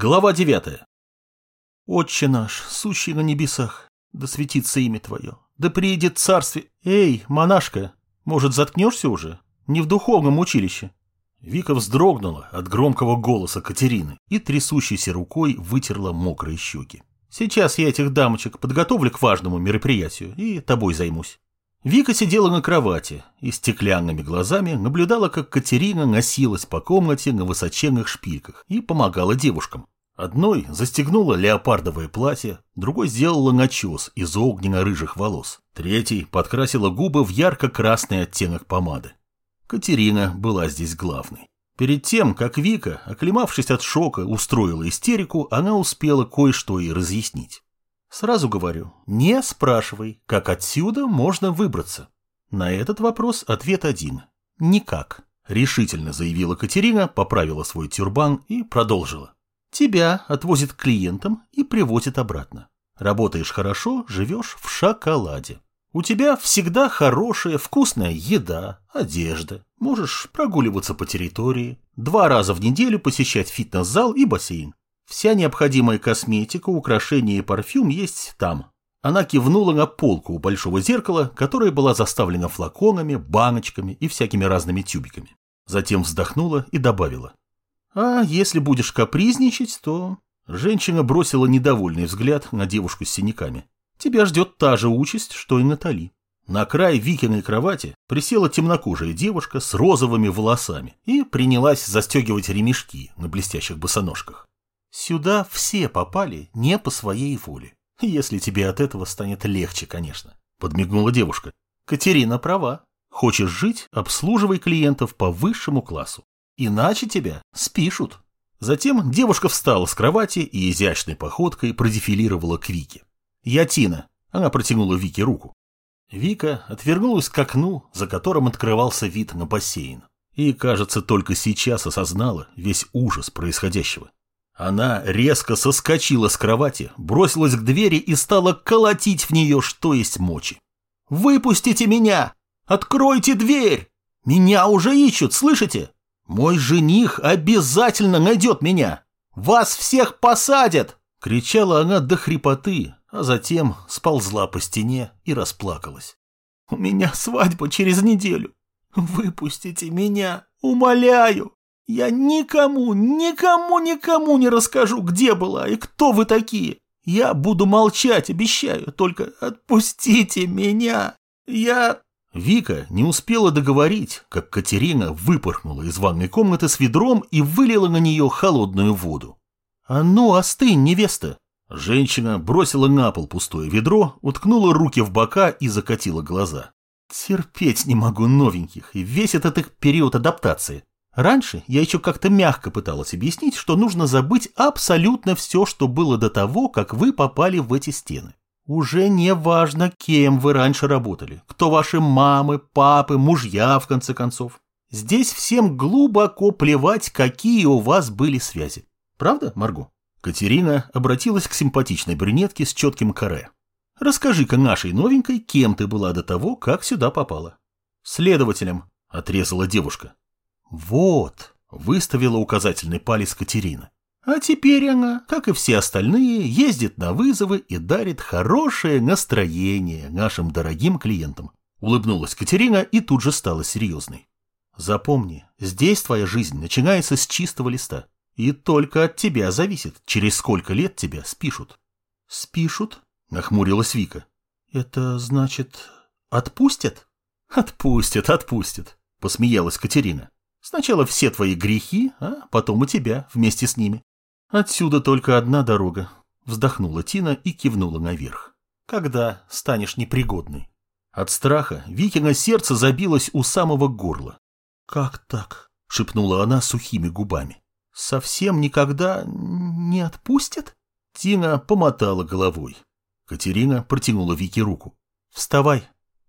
Глава девятая. «Отче наш, сущий на небесах, да светится имя Твое, да приедет царствие... Эй, монашка, может, заткнешься уже? Не в духовном училище?» Вика вздрогнула от громкого голоса Катерины и трясущейся рукой вытерла мокрые щеки. «Сейчас я этих дамочек подготовлю к важному мероприятию и тобой займусь». Вика сидела на кровати и стеклянными глазами наблюдала, как Катерина носилась по комнате на высоченных шпильках и помогала девушкам. Одной застегнула леопардовое платье, другой сделала начес из огненно-рыжих волос, третий подкрасила губы в ярко-красный оттенок помады. Катерина была здесь главной. Перед тем, как Вика, оклемавшись от шока, устроила истерику, она успела кое-что и разъяснить. Сразу говорю, не спрашивай, как отсюда можно выбраться. На этот вопрос ответ один. Никак. Решительно заявила Катерина, поправила свой тюрбан и продолжила. Тебя отвозят к клиентам и привозят обратно. Работаешь хорошо, живешь в шоколаде. У тебя всегда хорошая, вкусная еда, одежда. Можешь прогуливаться по территории, два раза в неделю посещать фитнес-зал и бассейн. Вся необходимая косметика, украшения и парфюм есть там. Она кивнула на полку у большого зеркала, которая была заставлена флаконами, баночками и всякими разными тюбиками. Затем вздохнула и добавила. «А если будешь капризничать, то...» Женщина бросила недовольный взгляд на девушку с синяками. «Тебя ждет та же участь, что и Натали». На край Викиной кровати присела темнокожая девушка с розовыми волосами и принялась застегивать ремешки на блестящих босоножках. Сюда все попали не по своей воле. Если тебе от этого станет легче, конечно. Подмигнула девушка. Катерина права. Хочешь жить, обслуживай клиентов по высшему классу. Иначе тебя спишут. Затем девушка встала с кровати и изящной походкой продефилировала к Вике. «Я Тина». Она протянула Вике руку. Вика отвернулась к окну, за которым открывался вид на бассейн. И, кажется, только сейчас осознала весь ужас происходящего. Она резко соскочила с кровати, бросилась к двери и стала колотить в нее, что есть мочи. «Выпустите меня! Откройте дверь! Меня уже ищут, слышите? Мой жених обязательно найдет меня! Вас всех посадят!» Кричала она до хрипоты, а затем сползла по стене и расплакалась. «У меня свадьба через неделю. Выпустите меня, умоляю!» Я никому, никому, никому не расскажу, где была и кто вы такие. Я буду молчать, обещаю, только отпустите меня. Я...» Вика не успела договорить, как Катерина выпорхнула из ванной комнаты с ведром и вылила на нее холодную воду. «А ну, остынь, невеста!» Женщина бросила на пол пустое ведро, уткнула руки в бока и закатила глаза. «Терпеть не могу новеньких и весь этот их период адаптации. Раньше я еще как-то мягко пыталась объяснить, что нужно забыть абсолютно все, что было до того, как вы попали в эти стены. Уже не важно, кем вы раньше работали, кто ваши мамы, папы, мужья, в конце концов. Здесь всем глубоко плевать, какие у вас были связи. Правда, Марго? Катерина обратилась к симпатичной брюнетке с четким каре. Расскажи-ка нашей новенькой, кем ты была до того, как сюда попала. Следователем, отрезала девушка. «Вот», — выставила указательный палец Катерина. «А теперь она, как и все остальные, ездит на вызовы и дарит хорошее настроение нашим дорогим клиентам». Улыбнулась Катерина и тут же стала серьезной. «Запомни, здесь твоя жизнь начинается с чистого листа. И только от тебя зависит, через сколько лет тебя спишут». «Спишут?» — нахмурилась Вика. «Это значит, отпустят?» «Отпустят, отпустят», — посмеялась Катерина. Сначала все твои грехи, а потом и тебя вместе с ними. Отсюда только одна дорога. Вздохнула Тина и кивнула наверх. Когда станешь непригодной? От страха Викина сердце забилось у самого горла. «Как так?» — шепнула она сухими губами. «Совсем никогда не отпустят?» Тина помотала головой. Катерина протянула Вике руку. «Вставай,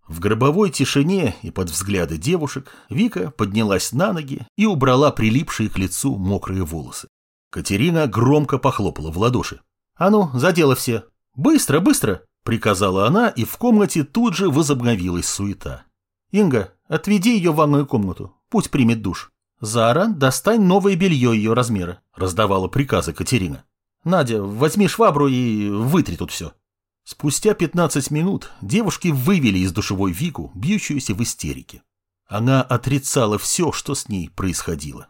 в гробовой тишине и под взгляды девушек Вика поднялась на ноги и убрала прилипшие к лицу мокрые волосы. Катерина громко похлопала в ладоши. «А ну, за дело все! Быстро, быстро!» – приказала она, и в комнате тут же возобновилась суета. «Инга, отведи ее в ванную комнату, пусть примет душ. «Зара, достань новое белье ее размера», — раздавала приказы Катерина. «Надя, возьми швабру и вытри тут все». Спустя 15 минут девушки вывели из душевой Вику, бьющуюся в истерике. Она отрицала все, что с ней происходило.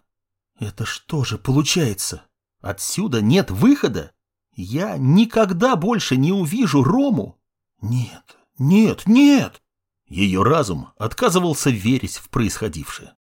«Это что же получается? Отсюда нет выхода? Я никогда больше не увижу Рому? Нет, нет, нет!» Ее разум отказывался верить в происходившее.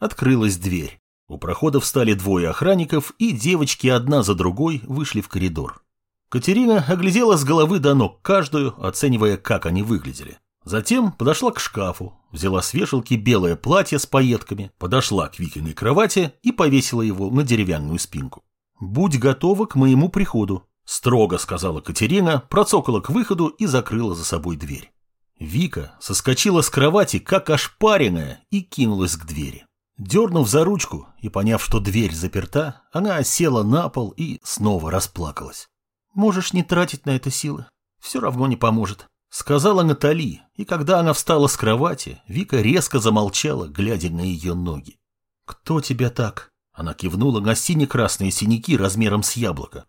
Открылась дверь. У прохода встали двое охранников, и девочки одна за другой вышли в коридор. Катерина оглядела с головы до ног каждую, оценивая, как они выглядели. Затем подошла к шкафу, взяла с вешалки белое платье с пайетками, подошла к Викиной кровати и повесила его на деревянную спинку. «Будь готова к моему приходу», – строго сказала Катерина, процокала к выходу и закрыла за собой дверь. Вика соскочила с кровати, как ошпаренная, и кинулась к двери. Дернув за ручку и поняв, что дверь заперта, она села на пол и снова расплакалась. Можешь не тратить на это силы. Все равно не поможет. Сказала Натали, и когда она встала с кровати, Вика резко замолчала, глядя на ее ноги. «Кто тебя так?» Она кивнула на сине-красные синяки размером с яблоко.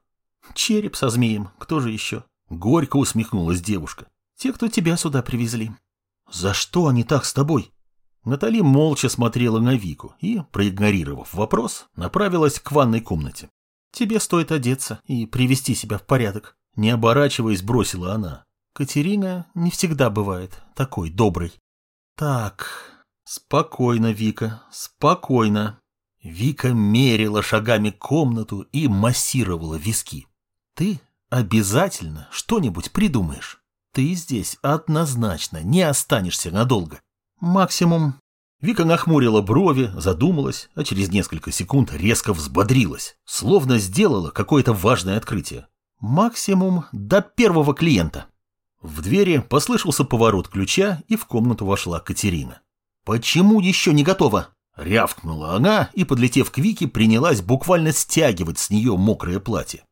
«Череп со змеем, кто же еще?» Горько усмехнулась девушка. «Те, кто тебя сюда привезли». «За что они так с тобой?» Натали молча смотрела на Вику и, проигнорировав вопрос, направилась к ванной комнате. Тебе стоит одеться и привести себя в порядок. Не оборачиваясь, бросила она. Катерина не всегда бывает такой доброй. Так, спокойно, Вика, спокойно. Вика мерила шагами комнату и массировала виски. Ты обязательно что-нибудь придумаешь. Ты здесь однозначно не останешься надолго. Максимум Вика нахмурила брови, задумалась, а через несколько секунд резко взбодрилась, словно сделала какое-то важное открытие. Максимум до первого клиента. В двери послышался поворот ключа, и в комнату вошла Катерина. «Почему еще не готова?» Рявкнула она и, подлетев к Вике, принялась буквально стягивать с нее мокрое платье.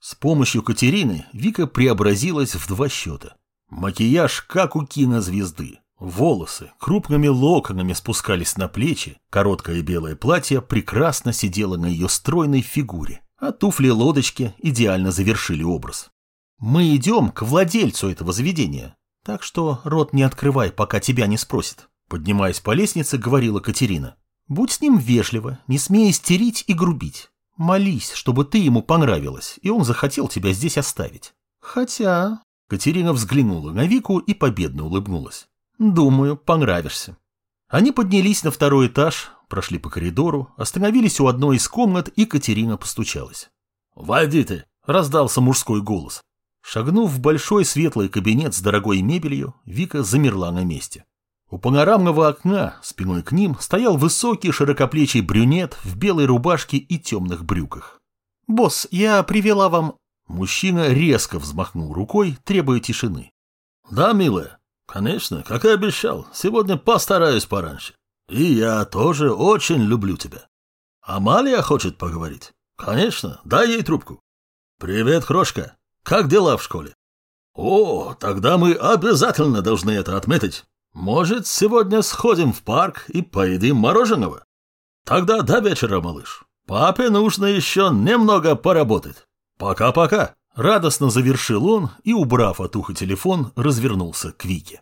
С помощью Катерины Вика преобразилась в два счета. Макияж, как у кинозвезды. Волосы крупными локонами спускались на плечи, короткое белое платье прекрасно сидело на ее стройной фигуре, а туфли-лодочки идеально завершили образ. «Мы идем к владельцу этого заведения, так что рот не открывай, пока тебя не спросит», поднимаясь по лестнице, говорила Катерина. «Будь с ним вежливо, не смей истерить и грубить. Молись, чтобы ты ему понравилась, и он захотел тебя здесь оставить. Хотя...» Катерина взглянула на Вику и победно улыбнулась. Думаю, понравишься. Они поднялись на второй этаж, прошли по коридору, остановились у одной из комнат, и Катерина постучалась. «Войди ты!» – раздался мужской голос. Шагнув в большой светлый кабинет с дорогой мебелью, Вика замерла на месте. У панорамного окна, спиной к ним, стоял высокий широкоплечий брюнет в белой рубашке и темных брюках. «Босс, я привела вам...» Мужчина резко взмахнул рукой, требуя тишины. «Да, милая, Конечно, как и обещал, сегодня постараюсь пораньше. И я тоже очень люблю тебя. Амалия хочет поговорить? Конечно, дай ей трубку. Привет, крошка. Как дела в школе? О, тогда мы обязательно должны это отметить. Может, сегодня сходим в парк и поедим мороженого? Тогда до вечера, малыш. Папе нужно еще немного поработать. Пока-пока. Радостно завершил он и, убрав от уха телефон, развернулся к Вике.